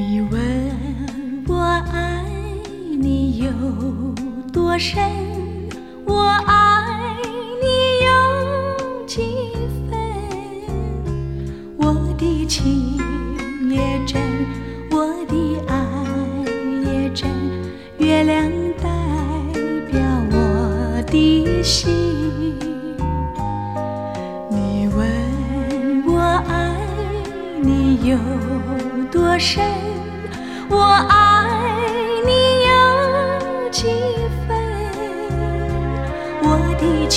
你问我爱你有多深我爱你有几分我的情也真我的爱也真月亮代表我的心你问我爱你有多深？我爱你有几分？我的情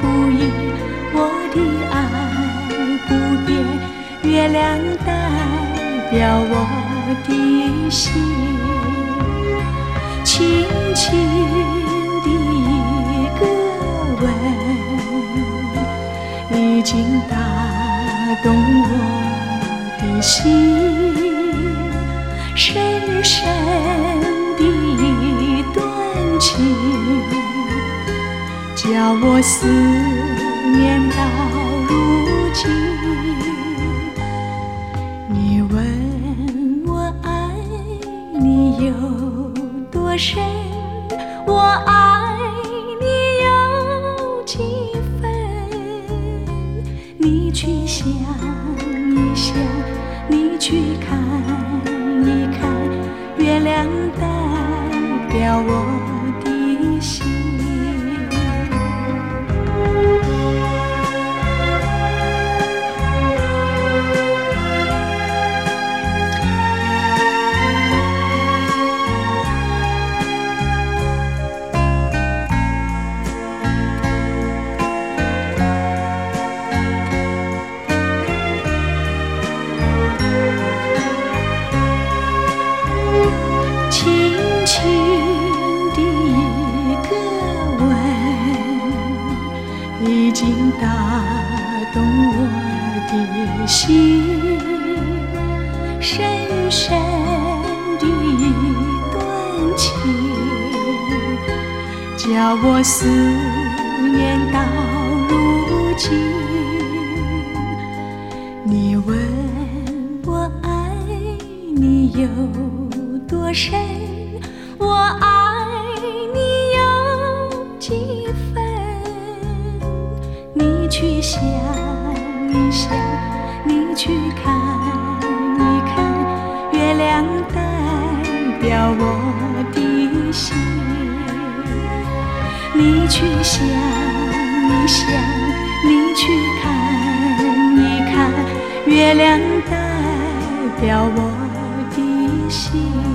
不移，我的爱不变，月亮代表我的心，轻轻的一个吻，已经打动我的心。深深的一段情，叫我思念到如今。你问我爱你有多深，我爱你有几分？你去想一想，你去看我。心。深深的一段情，叫我思念到如今。你问我爱你有多深，我爱你有几分？你去想一想，你去看一看，月亮代表我的心。你去想一想，你去看一看，月亮代表我的心。